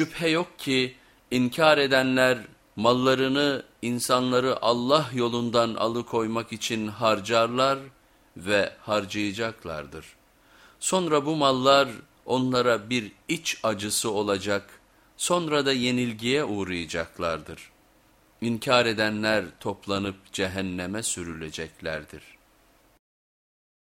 Şüphe yok ki inkar edenler mallarını insanları Allah yolundan alıkoymak için harcarlar ve harcayacaklardır. Sonra bu mallar onlara bir iç acısı olacak, sonra da yenilgiye uğrayacaklardır. İnkar edenler toplanıp cehenneme sürüleceklerdir.